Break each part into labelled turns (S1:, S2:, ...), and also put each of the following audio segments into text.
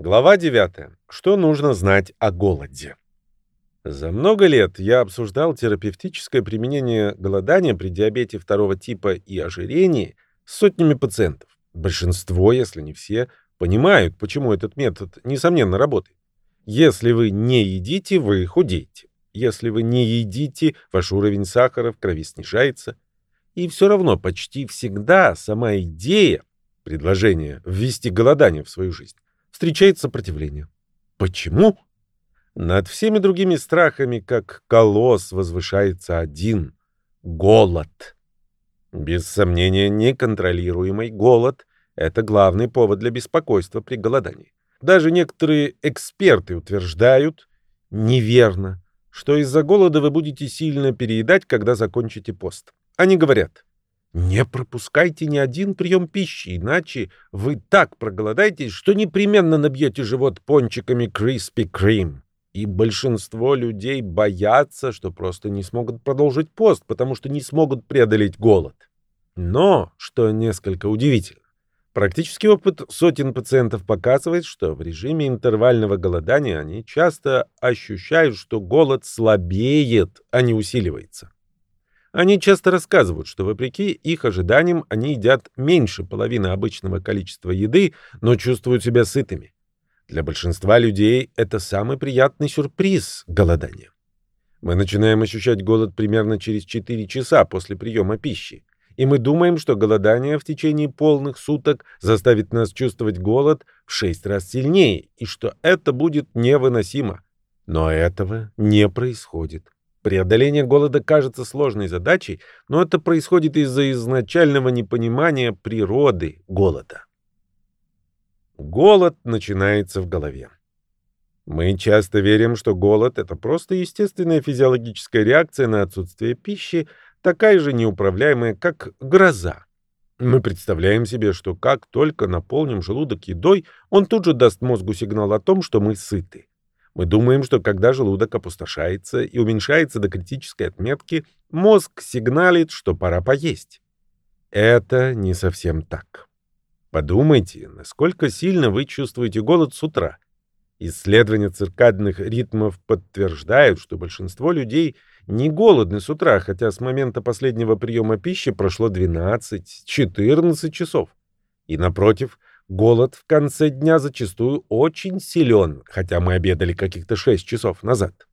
S1: Глава 9. Что нужно знать о голоде? За много лет я обсуждал терапевтическое применение голодания при диабете второго типа и ожирении с сотнями пациентов. Большинство, если не все, понимают, почему этот метод, несомненно, работает. Если вы не едите, вы худеете. Если вы не едите, ваш уровень сахара в крови снижается. И все равно почти всегда сама идея, предложение ввести голодание в свою жизнь, встречает сопротивление. Почему? Над всеми другими страхами, как колосс, возвышается один — голод. Без сомнения, неконтролируемый голод — это главный повод для беспокойства при голодании. Даже некоторые эксперты утверждают, неверно, что из-за голода вы будете сильно переедать, когда закончите пост. Они говорят, не пропускайте ни один прием пищи, иначе вы так проголодаетесь, что непременно набьете живот пончиками Krispy Kreme. И большинство людей боятся, что просто не смогут продолжить пост, потому что не смогут преодолеть голод. Но, что несколько удивительно, практический опыт сотен пациентов показывает, что в режиме интервального голодания они часто ощущают, что голод слабеет, а не усиливается. Они часто рассказывают, что вопреки их ожиданиям они едят меньше половины обычного количества еды, но чувствуют себя сытыми. Для большинства людей это самый приятный сюрприз – голодания. Мы начинаем ощущать голод примерно через 4 часа после приема пищи. И мы думаем, что голодание в течение полных суток заставит нас чувствовать голод в 6 раз сильнее, и что это будет невыносимо. Но этого не происходит. Преодоление голода кажется сложной задачей, но это происходит из-за изначального непонимания природы голода. Голод начинается в голове. Мы часто верим, что голод — это просто естественная физиологическая реакция на отсутствие пищи, такая же неуправляемая, как гроза. Мы представляем себе, что как только наполним желудок едой, он тут же даст мозгу сигнал о том, что мы сыты. Мы думаем, что когда желудок опустошается и уменьшается до критической отметки, мозг сигналит, что пора поесть. Это не совсем так. Подумайте, насколько сильно вы чувствуете голод с утра. Исследования циркадных ритмов подтверждают, что большинство людей не голодны с утра, хотя с момента последнего приема пищи прошло 12-14 часов. И напротив, Голод в конце дня зачастую очень силен, хотя мы обедали каких-то 6 часов назад.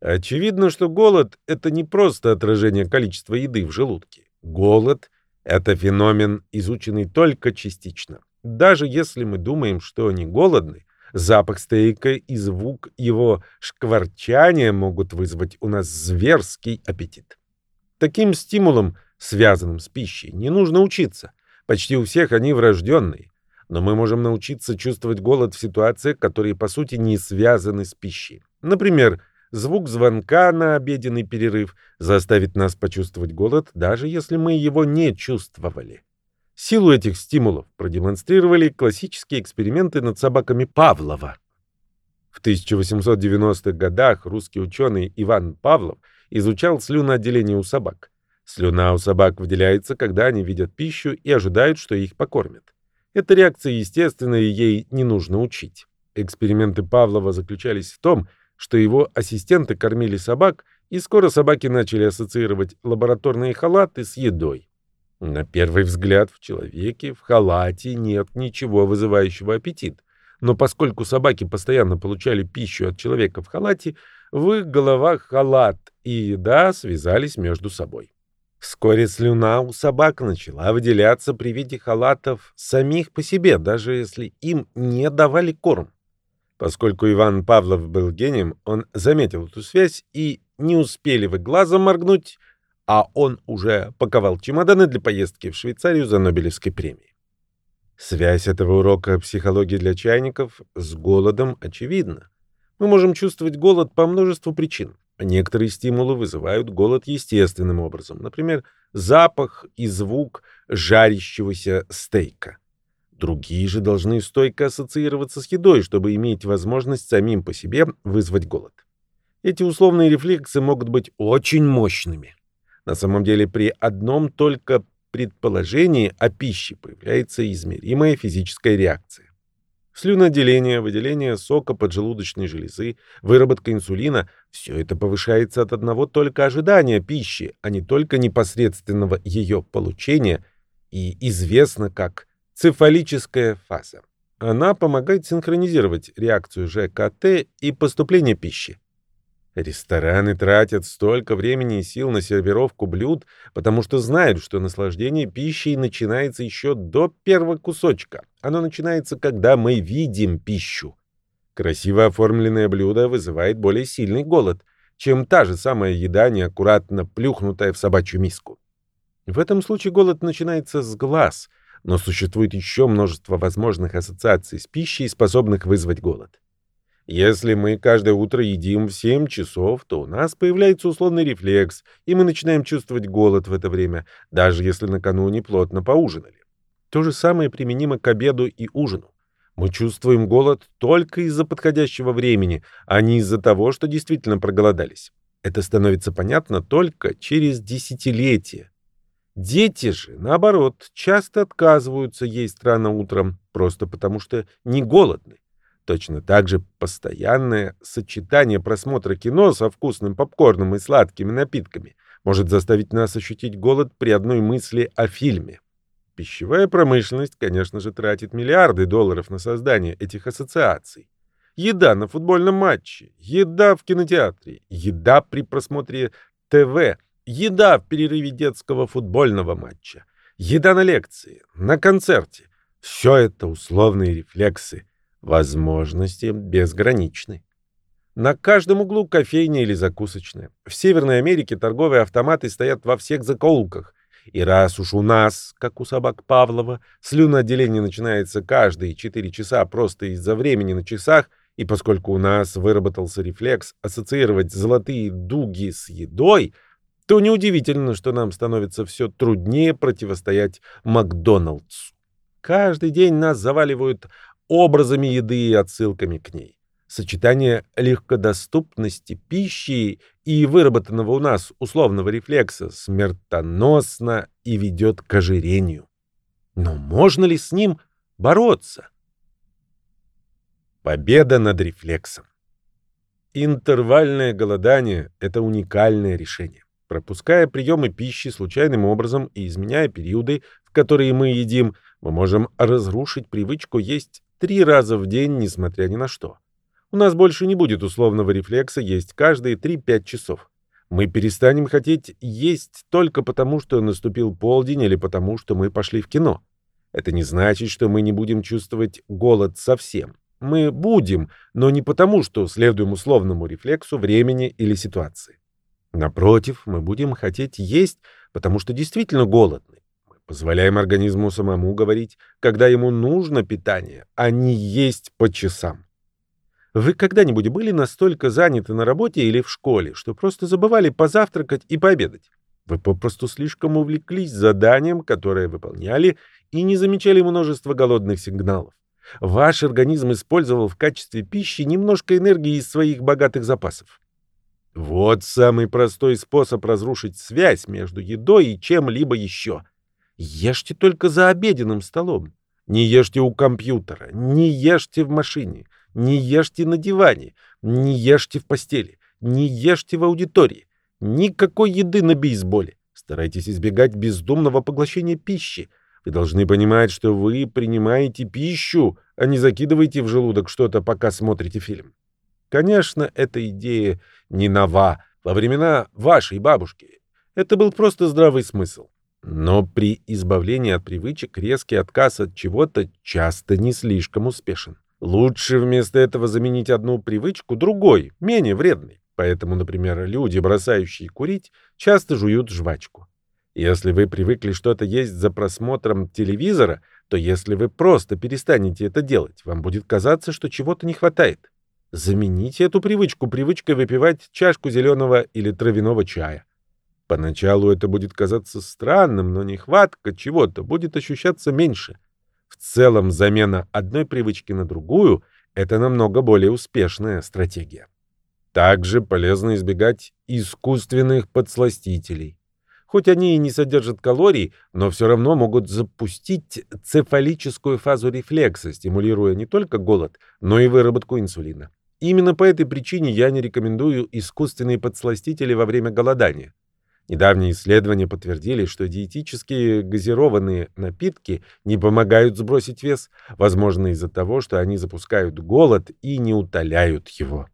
S1: Очевидно, что голод — это не просто отражение количества еды в желудке. Голод — это феномен, изученный только частично. Даже если мы думаем, что не голодны, запах стейка и звук его шкварчания могут вызвать у нас зверский аппетит. Таким стимулом, связанным с пищей, не нужно учиться. Почти у всех они врожденные. Но мы можем научиться чувствовать голод в ситуациях, которые по сути не связаны с пищей. Например, звук звонка на обеденный перерыв заставит нас почувствовать голод, даже если мы его не чувствовали. Силу этих стимулов продемонстрировали классические эксперименты над собаками Павлова. В 1890-х годах русский ученый Иван Павлов изучал слюноотделение у собак. Слюна у собак выделяется, когда они видят пищу и ожидают, что их покормят. Эта реакция естественная, и ей не нужно учить. Эксперименты Павлова заключались в том, что его ассистенты кормили собак, и скоро собаки начали ассоциировать лабораторные халаты с едой. На первый взгляд в человеке в халате нет ничего вызывающего аппетит. Но поскольку собаки постоянно получали пищу от человека в халате, в их головах халат и еда связались между собой. Вскоре слюна у собак начала выделяться при виде халатов самих по себе, даже если им не давали корм. Поскольку Иван Павлов был гением, он заметил эту связь, и не успели вы глазом моргнуть, а он уже паковал чемоданы для поездки в Швейцарию за Нобелевской премией. Связь этого урока психологии для чайников с голодом очевидна. Мы можем чувствовать голод по множеству причин. Некоторые стимулы вызывают голод естественным образом, например, запах и звук жарящегося стейка. Другие же должны стойко ассоциироваться с едой, чтобы иметь возможность самим по себе вызвать голод. Эти условные рефлексы могут быть очень мощными. На самом деле при одном только предположении о пище появляется измеримая физическая реакция. Слюноотделение, выделение сока поджелудочной железы, выработка инсулина – все это повышается от одного только ожидания пищи, а не только непосредственного ее получения, и известно как цефалическая фаза. Она помогает синхронизировать реакцию ЖКТ и поступление пищи. Рестораны тратят столько времени и сил на сервировку блюд, потому что знают, что наслаждение пищей начинается еще до первого кусочка. Оно начинается, когда мы видим пищу. Красиво оформленное блюдо вызывает более сильный голод, чем та же самая еда, неаккуратно плюхнутая в собачью миску. В этом случае голод начинается с глаз, но существует еще множество возможных ассоциаций с пищей, способных вызвать голод. Если мы каждое утро едим в 7 часов, то у нас появляется условный рефлекс, и мы начинаем чувствовать голод в это время, даже если накануне плотно поужинали. То же самое применимо к обеду и ужину. Мы чувствуем голод только из-за подходящего времени, а не из-за того, что действительно проголодались. Это становится понятно только через десятилетия. Дети же, наоборот, часто отказываются есть рано утром, просто потому что не голодны. Точно так же постоянное сочетание просмотра кино со вкусным попкорном и сладкими напитками может заставить нас ощутить голод при одной мысли о фильме. Пищевая промышленность, конечно же, тратит миллиарды долларов на создание этих ассоциаций. Еда на футбольном матче, еда в кинотеатре, еда при просмотре ТВ, еда в перерыве детского футбольного матча, еда на лекции, на концерте. Все это условные рефлексы, Возможности безграничны. На каждом углу кофейня или закусочная. В Северной Америке торговые автоматы стоят во всех закоулках. И раз уж у нас, как у собак Павлова, слюноотделение начинается каждые 4 часа просто из-за времени на часах, и поскольку у нас выработался рефлекс ассоциировать золотые дуги с едой, то неудивительно, что нам становится все труднее противостоять Макдоналдсу. Каждый день нас заваливают образами еды и отсылками к ней. Сочетание легкодоступности пищи и выработанного у нас условного рефлекса смертоносно и ведет к ожирению. Но можно ли с ним бороться? Победа над рефлексом. Интервальное голодание – это уникальное решение. Пропуская приемы пищи случайным образом и изменяя периоды, в которые мы едим, мы можем разрушить привычку есть Три раза в день, несмотря ни на что. У нас больше не будет условного рефлекса есть каждые 3-5 часов. Мы перестанем хотеть есть только потому, что наступил полдень или потому, что мы пошли в кино. Это не значит, что мы не будем чувствовать голод совсем. Мы будем, но не потому, что следуем условному рефлексу времени или ситуации. Напротив, мы будем хотеть есть, потому что действительно голодны. Позволяем организму самому говорить, когда ему нужно питание, а не есть по часам. Вы когда-нибудь были настолько заняты на работе или в школе, что просто забывали позавтракать и пообедать? Вы попросту слишком увлеклись заданием, которое выполняли, и не замечали множество голодных сигналов. Ваш организм использовал в качестве пищи немножко энергии из своих богатых запасов. Вот самый простой способ разрушить связь между едой и чем-либо еще — Ешьте только за обеденным столом. Не ешьте у компьютера, не ешьте в машине, не ешьте на диване, не ешьте в постели, не ешьте в аудитории. Никакой еды на бейсболе. Старайтесь избегать бездумного поглощения пищи. Вы должны понимать, что вы принимаете пищу, а не закидываете в желудок что-то, пока смотрите фильм. Конечно, эта идея не нова. Во времена вашей бабушки это был просто здравый смысл. Но при избавлении от привычек резкий отказ от чего-то часто не слишком успешен. Лучше вместо этого заменить одну привычку другой, менее вредной. Поэтому, например, люди, бросающие курить, часто жуют жвачку. Если вы привыкли что-то есть за просмотром телевизора, то если вы просто перестанете это делать, вам будет казаться, что чего-то не хватает. Замените эту привычку привычкой выпивать чашку зеленого или травяного чая. Поначалу это будет казаться странным, но нехватка чего-то будет ощущаться меньше. В целом, замена одной привычки на другую – это намного более успешная стратегия. Также полезно избегать искусственных подсластителей. Хоть они и не содержат калорий, но все равно могут запустить цефалическую фазу рефлекса, стимулируя не только голод, но и выработку инсулина. Именно по этой причине я не рекомендую искусственные подсластители во время голодания. Недавние исследования подтвердили, что диетические газированные напитки не помогают сбросить вес, возможно из-за того, что они запускают голод и не утоляют его.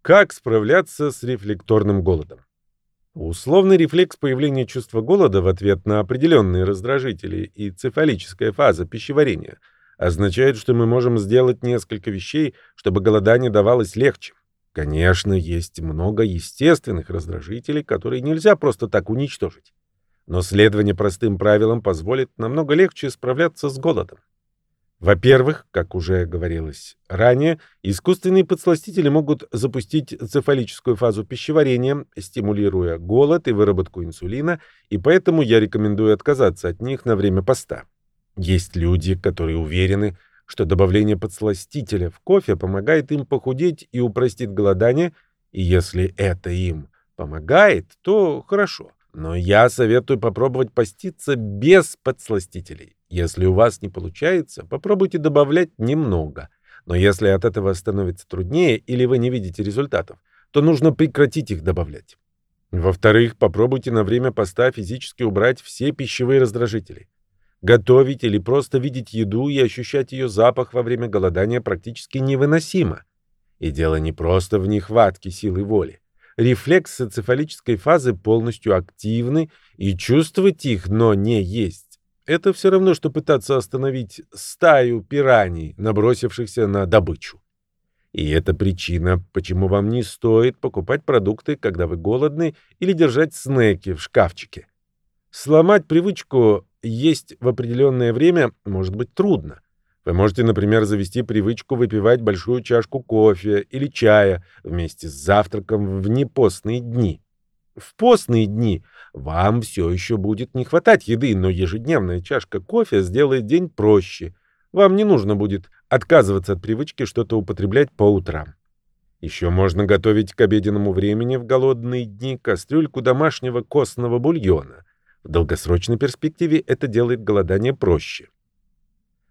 S1: Как справляться с рефлекторным голодом? Условный рефлекс появления чувства голода в ответ на определенные раздражители и цефалическая фаза пищеварения означает, что мы можем сделать несколько вещей, чтобы голодание давалось легче. Конечно, есть много естественных раздражителей, которые нельзя просто так уничтожить. Но следование простым правилам позволит намного легче справляться с голодом. Во-первых, как уже говорилось ранее, искусственные подсластители могут запустить цефалическую фазу пищеварения, стимулируя голод и выработку инсулина, и поэтому я рекомендую отказаться от них на время поста. Есть люди, которые уверены, что добавление подсластителя в кофе помогает им похудеть и упростит голодание, и если это им помогает, то хорошо. Но я советую попробовать поститься без подсластителей. Если у вас не получается, попробуйте добавлять немного. Но если от этого становится труднее или вы не видите результатов, то нужно прекратить их добавлять. Во-вторых, попробуйте на время поста физически убрать все пищевые раздражители. Готовить или просто видеть еду и ощущать ее запах во время голодания практически невыносимо. И дело не просто в нехватке силы воли. Рефлексы цефалической фазы полностью активны, и чувствовать их, но не есть. Это все равно, что пытаться остановить стаю пираний, набросившихся на добычу. И это причина, почему вам не стоит покупать продукты, когда вы голодны, или держать снеки в шкафчике. Сломать привычку есть в определенное время может быть трудно. Вы можете, например, завести привычку выпивать большую чашку кофе или чая вместе с завтраком в непостные дни. В постные дни вам все еще будет не хватать еды, но ежедневная чашка кофе сделает день проще. Вам не нужно будет отказываться от привычки что-то употреблять по утрам. Еще можно готовить к обеденному времени в голодные дни кастрюльку домашнего костного бульона – в долгосрочной перспективе это делает голодание проще.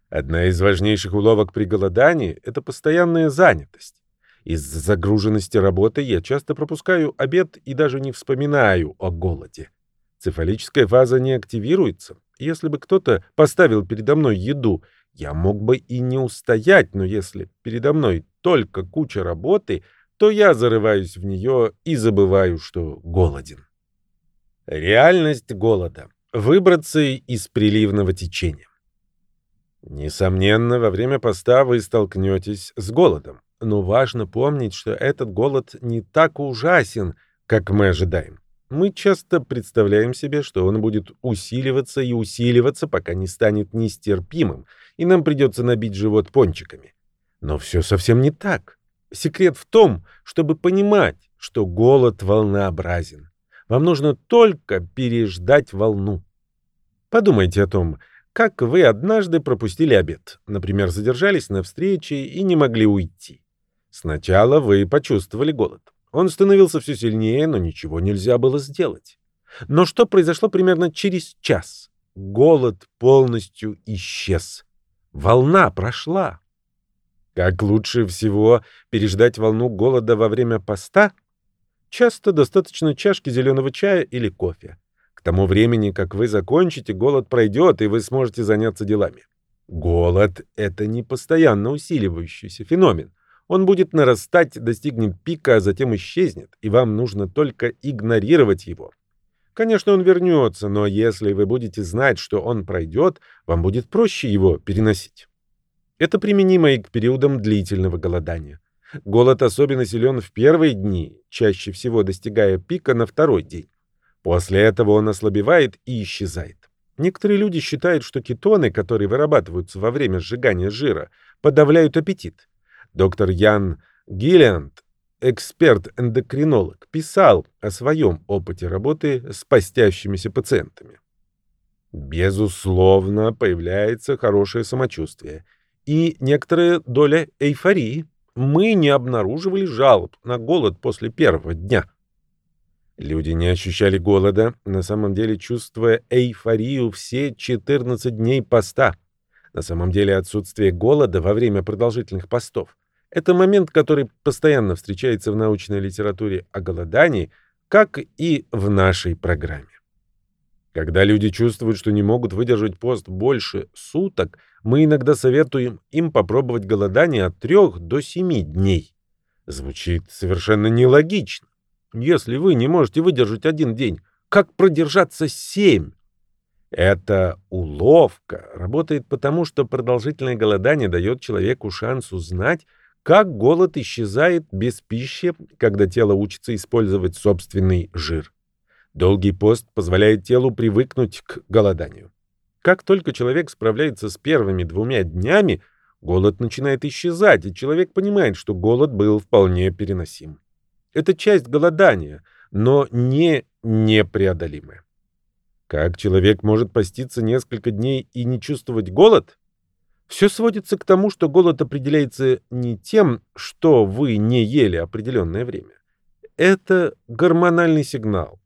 S1: Одна из важнейших уловок при голодании – это постоянная занятость. Из-за загруженности работы я часто пропускаю обед и даже не вспоминаю о голоде. Цефалическая фаза не активируется. Если бы кто-то поставил передо мной еду, я мог бы и не устоять, но если передо мной только куча работы, то я зарываюсь в нее и забываю, что голоден. Реальность голода. Выбраться из приливного течения. Несомненно, во время поста вы столкнетесь с голодом. Но важно помнить, что этот голод не так ужасен, как мы ожидаем. Мы часто представляем себе, что он будет усиливаться и усиливаться, пока не станет нестерпимым, и нам придется набить живот пончиками. Но все совсем не так. Секрет в том, чтобы понимать, что голод волнообразен. Вам нужно только переждать волну. Подумайте о том, как вы однажды пропустили обед, например, задержались на встрече и не могли уйти. Сначала вы почувствовали голод. Он становился все сильнее, но ничего нельзя было сделать. Но что произошло примерно через час? Голод полностью исчез. Волна прошла. Как лучше всего переждать волну голода во время поста? Часто достаточно чашки зеленого чая или кофе. К тому времени, как вы закончите, голод пройдет, и вы сможете заняться делами. Голод — это не постоянно усиливающийся феномен. Он будет нарастать, достигнет пика, а затем исчезнет, и вам нужно только игнорировать его. Конечно, он вернется, но если вы будете знать, что он пройдет, вам будет проще его переносить. Это применимо и к периодам длительного голодания. Голод особенно силен в первые дни, чаще всего достигая пика на второй день. После этого он ослабевает и исчезает. Некоторые люди считают, что кетоны, которые вырабатываются во время сжигания жира, подавляют аппетит. Доктор Ян Гиллианд, эксперт-эндокринолог, писал о своем опыте работы с постящимися пациентами. Безусловно, появляется хорошее самочувствие и некоторая доля эйфории мы не обнаруживали жалоб на голод после первого дня. Люди не ощущали голода, на самом деле чувствуя эйфорию все 14 дней поста. На самом деле отсутствие голода во время продолжительных постов – это момент, который постоянно встречается в научной литературе о голодании, как и в нашей программе. Когда люди чувствуют, что не могут выдержать пост больше суток, мы иногда советуем им попробовать голодание от 3 до 7 дней. Звучит совершенно нелогично. Если вы не можете выдержать один день, как продержаться 7? Эта уловка работает потому, что продолжительное голодание дает человеку шанс узнать, как голод исчезает без пищи, когда тело учится использовать собственный жир. Долгий пост позволяет телу привыкнуть к голоданию. Как только человек справляется с первыми двумя днями, голод начинает исчезать, и человек понимает, что голод был вполне переносим. Это часть голодания, но не непреодолимая. Как человек может поститься несколько дней и не чувствовать голод? Все сводится к тому, что голод определяется не тем, что вы не ели определенное время. Это гормональный сигнал.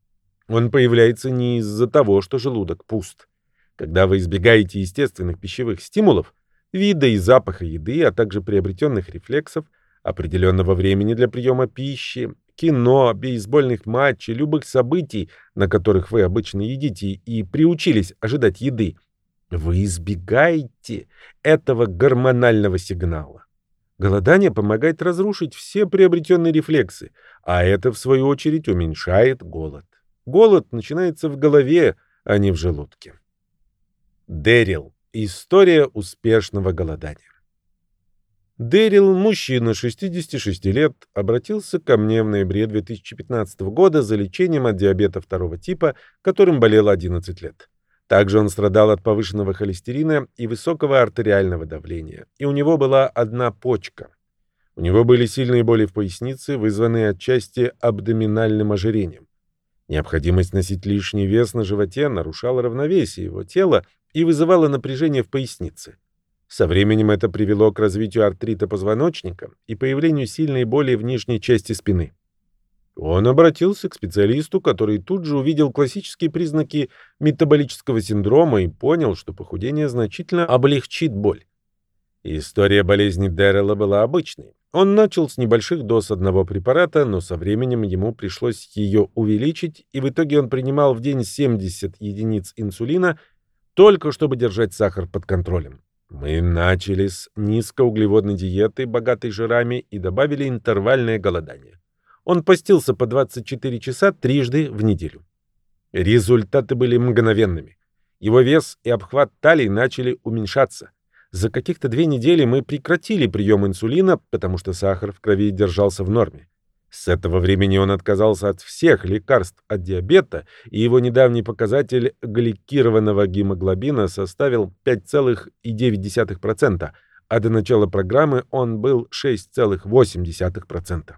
S1: Он появляется не из-за того, что желудок пуст. Когда вы избегаете естественных пищевых стимулов, вида и запаха еды, а также приобретенных рефлексов, определенного времени для приема пищи, кино, бейсбольных матчей, любых событий, на которых вы обычно едите и приучились ожидать еды, вы избегаете этого гормонального сигнала. Голодание помогает разрушить все приобретенные рефлексы, а это, в свою очередь, уменьшает голод. Голод начинается в голове, а не в желудке. Дэрил. История успешного голодания. Дэрил, мужчина 66 лет, обратился ко мне в ноябре 2015 года за лечением от диабета второго типа, которым болел 11 лет. Также он страдал от повышенного холестерина и высокого артериального давления, и у него была одна почка. У него были сильные боли в пояснице, вызванные отчасти абдоминальным ожирением. Необходимость носить лишний вес на животе нарушала равновесие его тела и вызывала напряжение в пояснице. Со временем это привело к развитию артрита позвоночника и появлению сильной боли в нижней части спины. Он обратился к специалисту, который тут же увидел классические признаки метаболического синдрома и понял, что похудение значительно облегчит боль. История болезни Дэррелла была обычной. Он начал с небольших доз одного препарата, но со временем ему пришлось ее увеличить, и в итоге он принимал в день 70 единиц инсулина, только чтобы держать сахар под контролем. Мы начали с низкоуглеводной диеты, богатой жирами, и добавили интервальное голодание. Он постился по 24 часа трижды в неделю. Результаты были мгновенными. Его вес и обхват талии начали уменьшаться. За каких-то две недели мы прекратили прием инсулина, потому что сахар в крови держался в норме. С этого времени он отказался от всех лекарств от диабета, и его недавний показатель гликированного гемоглобина составил 5,9%, а до начала программы он был 6,8%.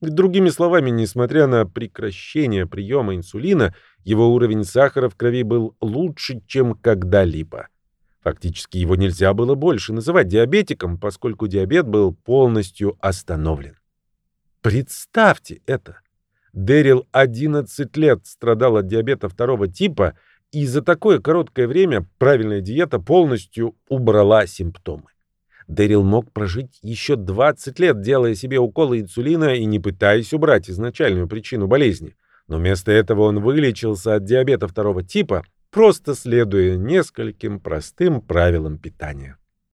S1: Другими словами, несмотря на прекращение приема инсулина, его уровень сахара в крови был лучше, чем когда-либо. Фактически его нельзя было больше называть диабетиком, поскольку диабет был полностью остановлен. Представьте это! Дэрил 11 лет страдал от диабета второго типа, и за такое короткое время правильная диета полностью убрала симптомы. Дэрил мог прожить еще 20 лет, делая себе уколы инсулина и не пытаясь убрать изначальную причину болезни. Но вместо этого он вылечился от диабета второго типа, просто следуя нескольким простым правилам питания.